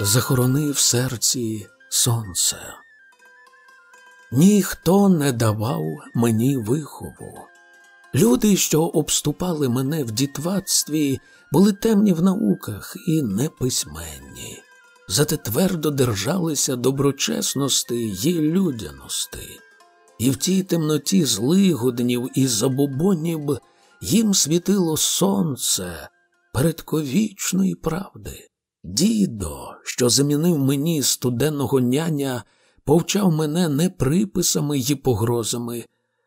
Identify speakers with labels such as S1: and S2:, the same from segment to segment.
S1: захоронив серці сонце. Ніхто не давав мені вихову. Люди, що обступали мене в дітватстві, були темні в науках і неписьменні, зате твердо держалися доброчесності й людяності. І в тій темноті злигоднів і забобонів їм світило сонце передковічної правди. Дідо, що замінив мені студенного няня, повчав мене не приписами й погрозами,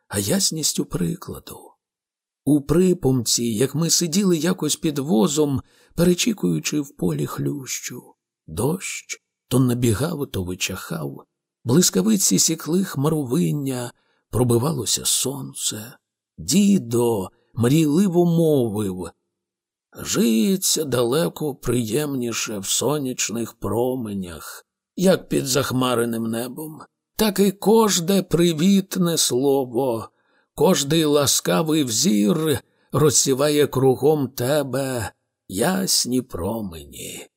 S1: а ясністю прикладу. У припомці, як ми сиділи якось під возом, перечікуючи в полі хлющу, дощ то набігав, то вичахав, блискавиці сікли хмаровиння, пробивалося сонце. Дідо мрійливо мовив Жиється далеко приємніше в сонячних променях, як під захмареним небом, так і кожне привітне слово, кожний ласкавий взір розсіває кругом тебе ясні промені.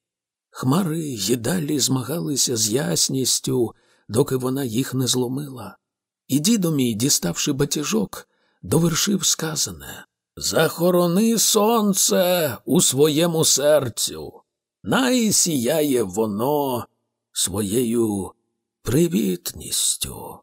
S1: Хмари й далі змагалися з ясністю, доки вона їх не зломила. І дідо мій, діставши батіжок, довершив сказане Захорони сонце у своєму серцю, най сіяє воно своєю привітністю.